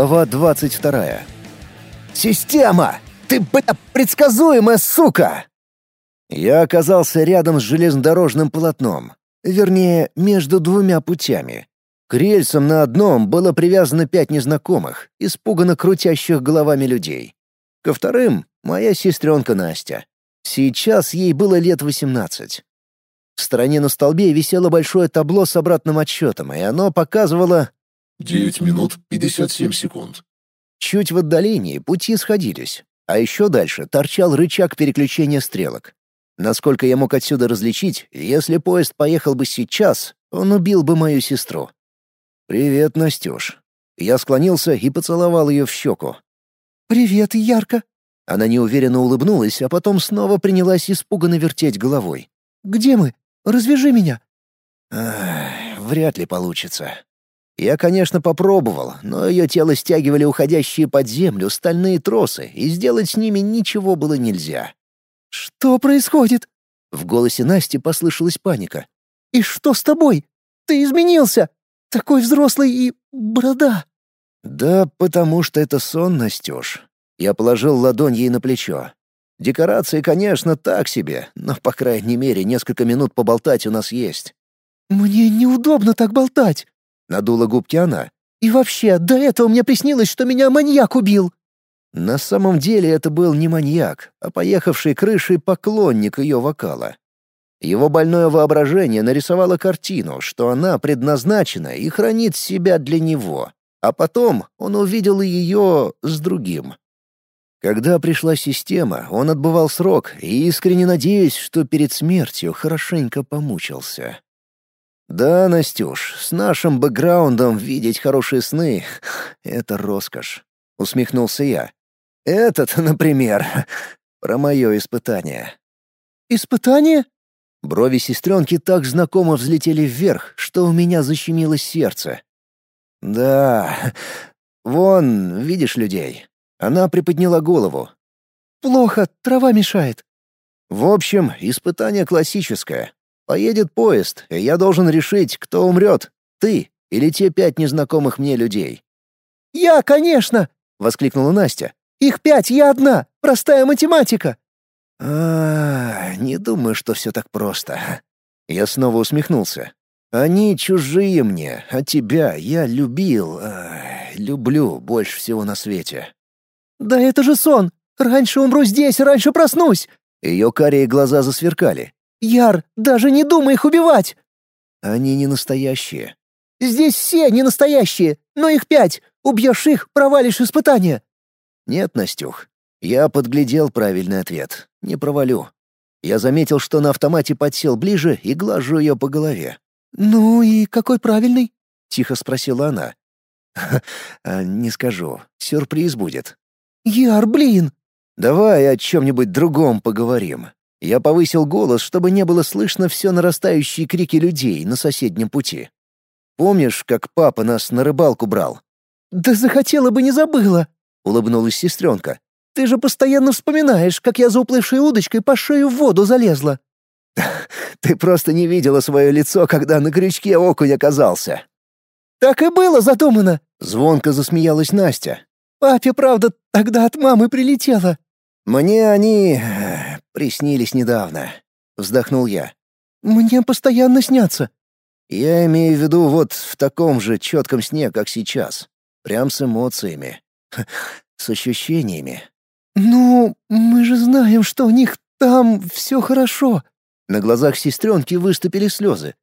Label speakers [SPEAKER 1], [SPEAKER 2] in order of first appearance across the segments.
[SPEAKER 1] Глава 22. «Система! Ты, бля, предсказуемая сука!» Я оказался рядом с железнодорожным полотном. Вернее, между двумя путями. К рельсам на одном было привязано пять незнакомых, испуганно крутящих головами людей. Ко вторым — моя сестренка Настя. Сейчас ей было лет восемнадцать. В стороне на столбе висело большое табло с обратным отсчетом, и оно показывало...
[SPEAKER 2] «Девять минут пятьдесят семь секунд».
[SPEAKER 1] Чуть в отдалении пути сходились, а еще дальше торчал рычаг переключения стрелок. Насколько я мог отсюда различить, если поезд поехал бы сейчас, он убил бы мою сестру. «Привет, Настюш». Я склонился и поцеловал ее в щеку.
[SPEAKER 3] «Привет, Ярко».
[SPEAKER 1] Она неуверенно улыбнулась, а потом снова принялась испуганно вертеть головой.
[SPEAKER 3] «Где мы? Развяжи меня».
[SPEAKER 1] Ах, вряд ли получится. Я, конечно, попробовал, но ее тело стягивали уходящие под землю стальные тросы, и сделать с ними ничего было нельзя.
[SPEAKER 3] «Что происходит?»
[SPEAKER 1] В голосе Насти послышалась паника.
[SPEAKER 3] «И что с тобой? Ты изменился! Такой взрослый и... борода!»
[SPEAKER 1] «Да потому что это сон, Настюш». Я положил ладонь ей на плечо. Декорации, конечно, так себе, но, по крайней мере, несколько минут поболтать у нас есть.
[SPEAKER 3] «Мне неудобно так болтать», —
[SPEAKER 1] надула губки она.
[SPEAKER 3] «И вообще, до этого мне приснилось, что меня маньяк убил».
[SPEAKER 1] На самом деле это был не маньяк, а поехавший крышей поклонник ее вокала. Его больное воображение нарисовало картину, что она предназначена и хранит себя для него, а потом он увидел ее с другим. Когда пришла система, он отбывал срок и искренне надеясь, что перед смертью хорошенько помучился. «Да, Настюш, с нашим бэкграундом видеть хорошие сны — это роскошь», — усмехнулся я. Этот, например, про мое испытание.
[SPEAKER 3] Испытание?
[SPEAKER 1] Брови сестренки так знакомо взлетели вверх, что у меня защемило сердце. Да, вон, видишь людей. Она приподняла голову.
[SPEAKER 3] Плохо, трава мешает.
[SPEAKER 1] В общем, испытание классическое. Поедет поезд, и я должен решить, кто умрет, ты или те пять незнакомых мне людей.
[SPEAKER 3] «Я, конечно!» — воскликнула Настя. Их пять, я одна. Простая математика».
[SPEAKER 1] А, не думаю, что все так просто. Я снова усмехнулся. Они чужие мне, а тебя я любил, а, люблю больше всего на свете.
[SPEAKER 3] Да это же сон. Раньше умру здесь, раньше проснусь.
[SPEAKER 1] Ее карие глаза засверкали.
[SPEAKER 3] Яр, даже не думай их убивать.
[SPEAKER 1] Они не настоящие.
[SPEAKER 3] Здесь все не настоящие, но их пять. Убьешь их, провалишь испытание.
[SPEAKER 1] «Нет, Настюх, я подглядел правильный ответ. Не провалю». Я заметил, что на автомате подсел ближе и глажу ее по голове.
[SPEAKER 3] «Ну и какой правильный?»
[SPEAKER 1] — тихо спросила она. «А, «Не скажу. Сюрприз будет».
[SPEAKER 3] «Яр, блин!»
[SPEAKER 1] «Давай о чем-нибудь другом поговорим». Я повысил голос, чтобы не было слышно все нарастающие крики людей на соседнем пути. «Помнишь, как папа нас на рыбалку брал?»
[SPEAKER 3] «Да захотела бы, не забыла!»
[SPEAKER 1] — улыбнулась сестренка.
[SPEAKER 3] «Ты же постоянно вспоминаешь, как я за уплывшей удочкой по шею в воду залезла».
[SPEAKER 1] «Ты просто не видела свое лицо, когда на крючке окунь оказался».
[SPEAKER 3] «Так и было задумано», —
[SPEAKER 1] звонко засмеялась Настя.
[SPEAKER 3] «Папе, правда, тогда от мамы прилетело».
[SPEAKER 1] «Мне они... Э, приснились недавно», — вздохнул я.
[SPEAKER 3] «Мне постоянно снятся».
[SPEAKER 1] «Я имею в виду вот в таком же четком сне, как сейчас. Прям с эмоциями. С ощущениями.
[SPEAKER 3] «Ну, мы же знаем, что у них там все хорошо».
[SPEAKER 1] На глазах сестренки выступили слезы.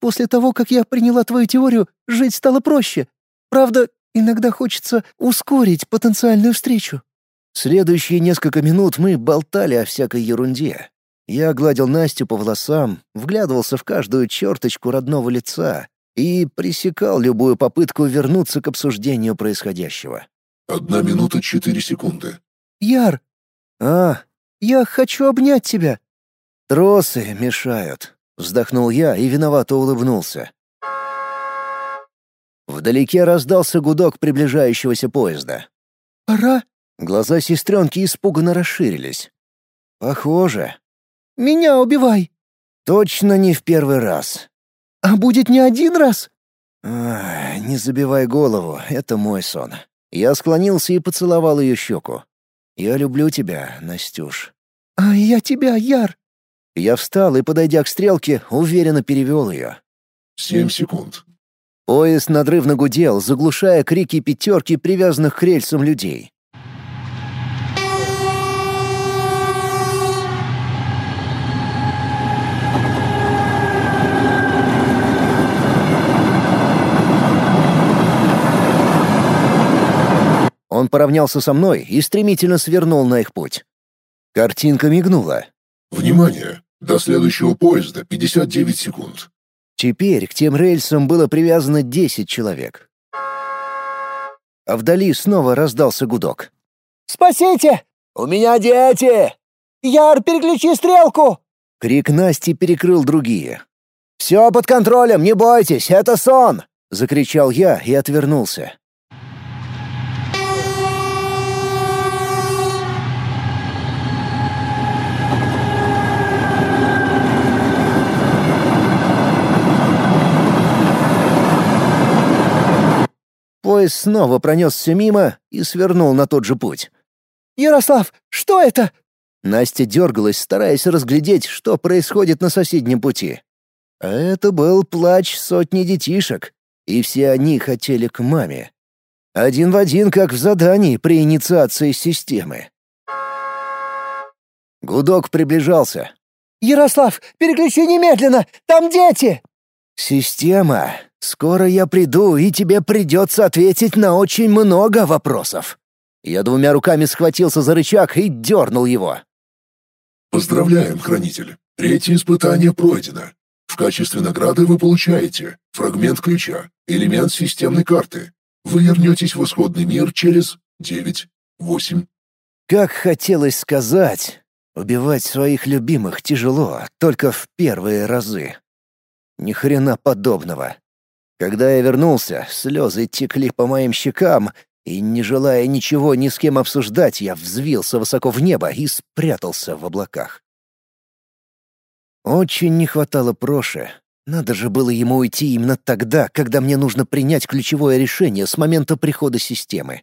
[SPEAKER 3] «После того, как я приняла твою теорию, жить стало проще. Правда, иногда хочется ускорить потенциальную встречу».
[SPEAKER 1] Следующие несколько минут мы болтали о всякой ерунде. Я гладил Настю по волосам, вглядывался в каждую черточку родного лица и пресекал любую попытку вернуться к обсуждению происходящего.
[SPEAKER 2] Одна минута четыре секунды.
[SPEAKER 3] Яр!
[SPEAKER 1] А,
[SPEAKER 3] я хочу обнять тебя.
[SPEAKER 1] Тросы мешают. Вздохнул я и виновато улыбнулся. Вдалеке раздался гудок приближающегося поезда.
[SPEAKER 3] «Пора?»
[SPEAKER 1] Глаза сестренки испуганно расширились. «Похоже».
[SPEAKER 3] «Меня убивай!»
[SPEAKER 1] «Точно не в первый раз».
[SPEAKER 3] «А будет не один раз?»
[SPEAKER 1] Ах, «Не забивай голову, это мой сон. Я склонился и поцеловал ее щеку. «Я люблю тебя, Настюш».
[SPEAKER 3] «А я тебя, Яр».
[SPEAKER 1] Я встал и, подойдя к стрелке, уверенно перевел ее.
[SPEAKER 2] Семь секунд.
[SPEAKER 1] Поезд надрывно гудел, заглушая крики пятерки привязанных к рельсам людей. Он поравнялся со мной и стремительно свернул на их путь. Картинка мигнула.
[SPEAKER 2] Внимание! До следующего поезда 59 секунд.
[SPEAKER 1] Теперь к тем рельсам было привязано 10 человек. А вдали снова раздался гудок.
[SPEAKER 3] «Спасите! У меня дети! Яр, переключи стрелку!»
[SPEAKER 1] Крик Насти перекрыл другие. «Все под контролем, не бойтесь, это сон!» — закричал я и отвернулся. Поезд снова пронесся мимо и свернул на тот же путь.
[SPEAKER 3] «Ярослав, что это?»
[SPEAKER 1] Настя дергалась, стараясь разглядеть, что происходит на соседнем пути. А это был плач сотни детишек, и все они хотели к маме. Один в один, как в задании при инициации системы. Гудок приближался.
[SPEAKER 3] «Ярослав, переключи немедленно! Там дети!»
[SPEAKER 1] «Система, скоро я приду, и тебе придется ответить на очень много вопросов». Я двумя руками схватился за рычаг и дернул его.
[SPEAKER 2] Поздравляем, Хранитель. Третье испытание пройдено. В качестве награды вы получаете фрагмент ключа, элемент системной карты. Вы вернетесь в исходный мир через девять, восемь.
[SPEAKER 1] Как хотелось сказать, убивать своих любимых тяжело, только в первые разы. Ни хрена подобного. Когда я вернулся, слезы текли по моим щекам, и, не желая ничего ни с кем обсуждать, я взвился высоко в небо и спрятался в облаках. Очень не хватало Проши. Надо же было ему уйти именно тогда, когда мне нужно принять ключевое решение с момента прихода системы.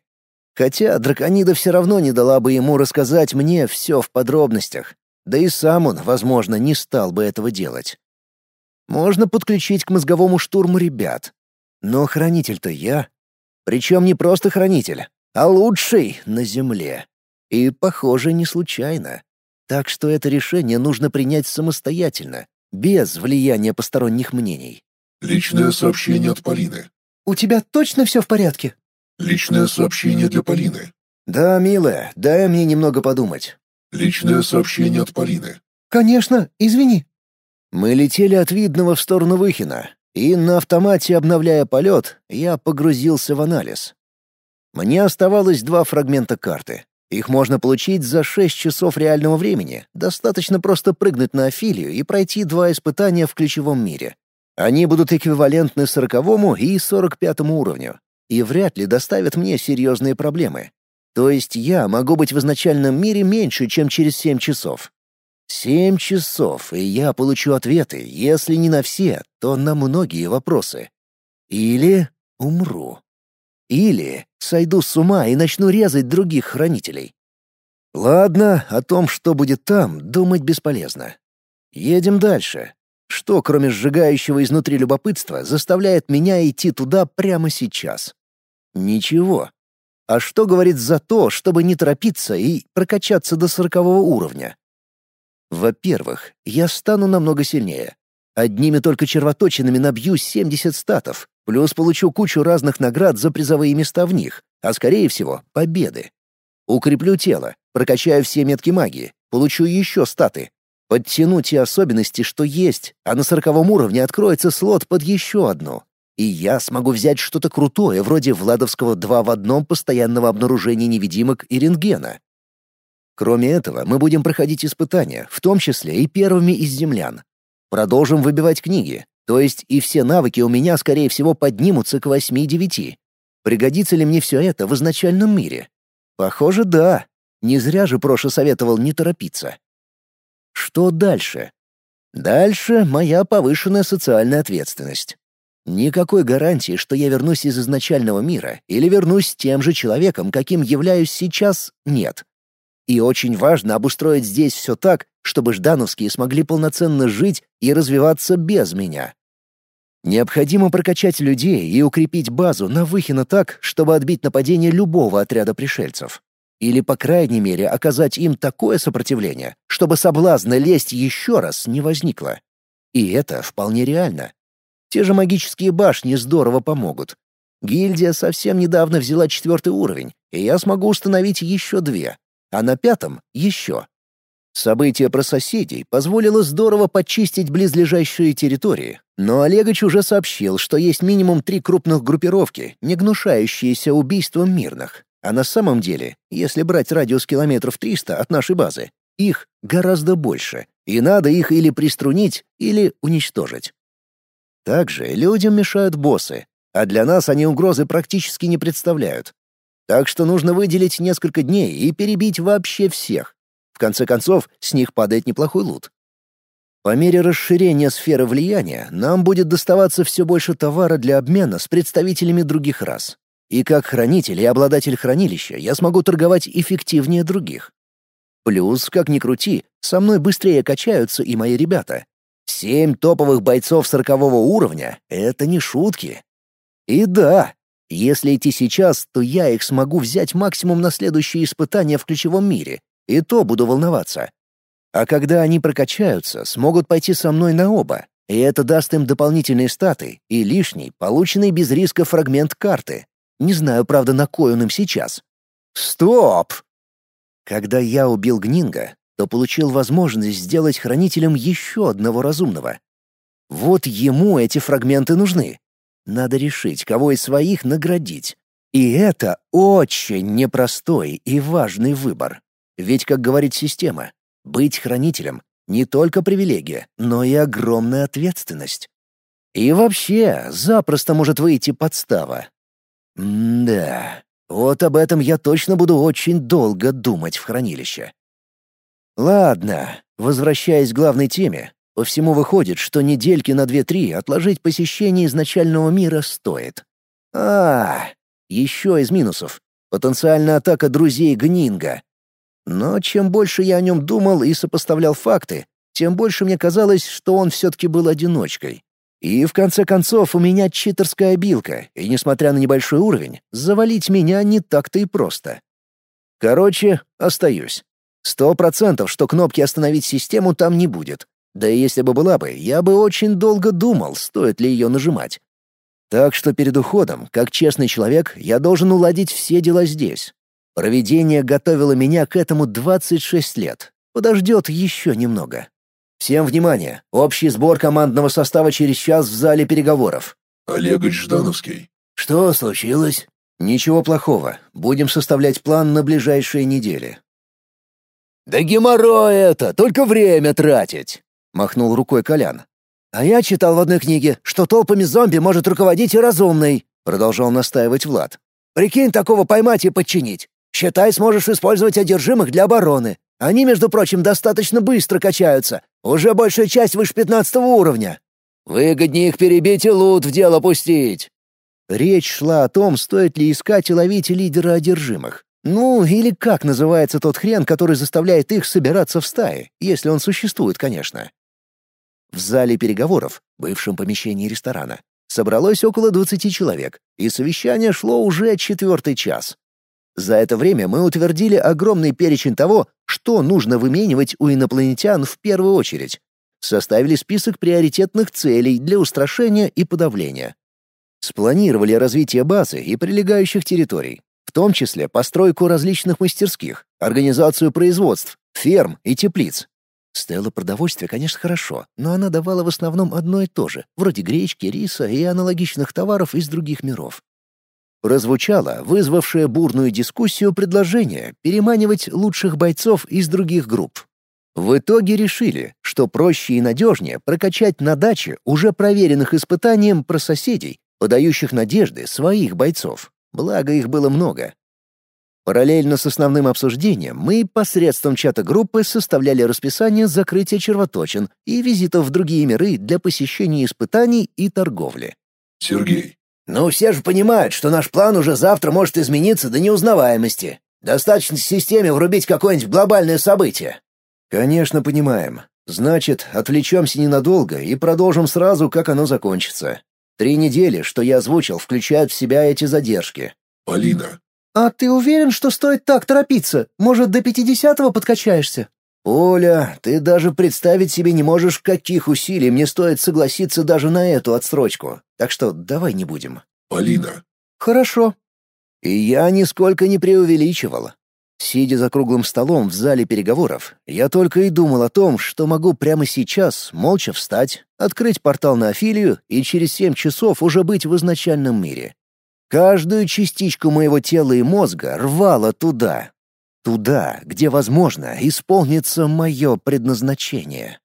[SPEAKER 1] Хотя Драконида все равно не дала бы ему рассказать мне все в подробностях. Да и сам он, возможно, не стал бы этого делать. Можно подключить к мозговому штурму ребят. Но хранитель-то я. Причем не просто хранитель, а лучший на Земле. И, похоже, не случайно. Так что это решение нужно принять самостоятельно, без влияния посторонних мнений.
[SPEAKER 2] Личное сообщение от Полины.
[SPEAKER 3] «У тебя точно все в порядке?»
[SPEAKER 2] Личное сообщение для Полины.
[SPEAKER 1] «Да, милая, дай мне немного подумать».
[SPEAKER 2] Личное сообщение от Полины.
[SPEAKER 3] «Конечно, извини».
[SPEAKER 1] Мы летели от Видного в сторону Выхина, и на автомате, обновляя полет, я погрузился в анализ. Мне оставалось два фрагмента карты. Их можно получить за 6 часов реального времени. Достаточно просто прыгнуть на Афилию и пройти два испытания в ключевом мире. Они будут эквивалентны сороковому и сорок пятому уровню, и вряд ли доставят мне серьезные проблемы. То есть я могу быть в изначальном мире меньше, чем через 7 часов. Семь часов, и я получу ответы, если не на все, то на многие вопросы. Или умру. Или сойду с ума и начну резать других хранителей. Ладно, о том, что будет там, думать бесполезно. Едем дальше. Что, кроме сжигающего изнутри любопытства, заставляет меня идти туда прямо сейчас? Ничего. А что говорит за то, чтобы не торопиться и прокачаться до сорокового уровня? Во-первых, я стану намного сильнее. Одними только червоточинами набью 70 статов, плюс получу кучу разных наград за призовые места в них, а скорее всего, победы. Укреплю тело, прокачаю все метки магии, получу еще статы. Подтяну те особенности, что есть, а на сороковом уровне откроется слот под еще одну. И я смогу взять что-то крутое, вроде Владовского два в одном постоянного обнаружения невидимок и рентгена. Кроме этого, мы будем проходить испытания, в том числе и первыми из землян. Продолжим выбивать книги, то есть и все навыки у меня, скорее всего, поднимутся к 8-9. Пригодится ли мне все это в изначальном мире? Похоже, да. Не зря же Проша советовал не торопиться. Что дальше? Дальше моя повышенная социальная ответственность. Никакой гарантии, что я вернусь из изначального мира или вернусь тем же человеком, каким являюсь сейчас, нет. И очень важно обустроить здесь все так, чтобы ждановские смогли полноценно жить и развиваться без меня. Необходимо прокачать людей и укрепить базу на Выхино так, чтобы отбить нападение любого отряда пришельцев. Или, по крайней мере, оказать им такое сопротивление, чтобы соблазна лезть еще раз не возникло. И это вполне реально. Те же магические башни здорово помогут. Гильдия совсем недавно взяла четвертый уровень, и я смогу установить еще две, а на пятом — еще. Событие про соседей позволило здорово почистить близлежащие территории, но Олегович уже сообщил, что есть минимум три крупных группировки, не гнушающиеся убийством мирных. А на самом деле, если брать радиус километров 300 от нашей базы, их гораздо больше, и надо их или приструнить, или уничтожить. Также людям мешают боссы, а для нас они угрозы практически не представляют. Так что нужно выделить несколько дней и перебить вообще всех. В конце концов, с них падает неплохой лут. По мере расширения сферы влияния нам будет доставаться все больше товара для обмена с представителями других рас. И как хранитель и обладатель хранилища я смогу торговать эффективнее других. Плюс, как ни крути, со мной быстрее качаются и мои ребята. Семь топовых бойцов сорокового уровня — это не шутки. И да, если идти сейчас, то я их смогу взять максимум на следующие испытания в ключевом мире, и то буду волноваться. А когда они прокачаются, смогут пойти со мной на оба, и это даст им дополнительные статы и лишний, полученный без риска фрагмент карты. Не знаю, правда, на кой он им сейчас. Стоп! Когда я убил Гнинга, то получил возможность сделать хранителем еще одного разумного. Вот ему эти фрагменты нужны. Надо решить, кого из своих наградить. И это очень непростой и важный выбор. Ведь, как говорит система, быть хранителем — не только привилегия, но и огромная ответственность. И вообще, запросто может выйти подстава. М-да, вот об этом я точно буду очень долго думать в хранилище. Ладно, возвращаясь к главной теме, по всему выходит, что недельки на две-три отложить посещение изначального мира стоит. А, еще из минусов. Потенциальная атака друзей Гнинга. Но чем больше я о нем думал и сопоставлял факты, тем больше мне казалось, что он все-таки был одиночкой. И в конце концов у меня читерская обилка, и несмотря на небольшой уровень, завалить меня не так-то и просто. Короче, остаюсь. Сто процентов, что кнопки «Остановить систему» там не будет. Да и если бы была бы, я бы очень долго думал, стоит ли ее нажимать. Так что перед уходом, как честный человек, я должен уладить все дела здесь. Проведение готовило меня к этому 26 лет. Подождет еще немного. Всем внимание! Общий сбор командного состава через час в зале переговоров.
[SPEAKER 2] Олегович Ждановский.
[SPEAKER 1] Что случилось? Ничего плохого. Будем составлять план на ближайшие недели. Да геморрой это, только время тратить. — махнул рукой Колян. «А я читал в одной книге, что толпами зомби может руководить и разумный», — продолжал настаивать Влад. «Прикинь, такого поймать и подчинить. Считай, сможешь использовать одержимых для обороны. Они, между прочим, достаточно быстро качаются. Уже большая часть выше пятнадцатого уровня. Выгоднее их перебить и лут в дело пустить». Речь шла о том, стоит ли искать и ловить лидера одержимых. Ну, или как называется тот хрен, который заставляет их собираться в стаи, если он существует, конечно. В зале переговоров, бывшем помещении ресторана, собралось около 20 человек, и совещание шло уже четвертый час. За это время мы утвердили огромный перечень того, что нужно выменивать у инопланетян в первую очередь. Составили список приоритетных целей для устрашения и подавления. Спланировали развитие базы и прилегающих территорий, в том числе постройку различных мастерских, организацию производств, ферм и теплиц, Стелла продовольствия, конечно, хорошо, но она давала в основном одно и то же, вроде гречки, риса и аналогичных товаров из других миров. Прозвучало вызвавшее бурную дискуссию предложение переманивать лучших бойцов из других групп. В итоге решили, что проще и надежнее прокачать на даче уже проверенных испытанием про соседей, подающих надежды своих бойцов. Благо их было много, Параллельно с основным обсуждением мы посредством чата группы составляли расписание закрытия червоточин и визитов в другие миры для посещения испытаний и торговли.
[SPEAKER 2] Сергей.
[SPEAKER 1] «Ну, все же понимают, что наш план уже завтра может измениться до неузнаваемости. Достаточно системе врубить какое-нибудь глобальное событие». «Конечно, понимаем. Значит, отвлечемся ненадолго и продолжим сразу, как оно закончится. Три недели, что я озвучил, включают в себя эти задержки».
[SPEAKER 2] Полина.
[SPEAKER 3] «А ты уверен, что стоит так торопиться? Может, до пятидесятого подкачаешься?»
[SPEAKER 1] «Оля, ты даже представить себе не можешь, каких усилий мне стоит согласиться даже на эту отсрочку. Так что давай не будем».
[SPEAKER 2] Полина.
[SPEAKER 3] «Хорошо».
[SPEAKER 1] И я нисколько не преувеличивал. Сидя за круглым столом в зале переговоров, я только и думал о том, что могу прямо сейчас молча встать, открыть портал на Афилию и через семь часов уже быть в изначальном мире. Каждую частичку моего тела и мозга рвало туда. Туда, где, возможно, исполнится мое предназначение.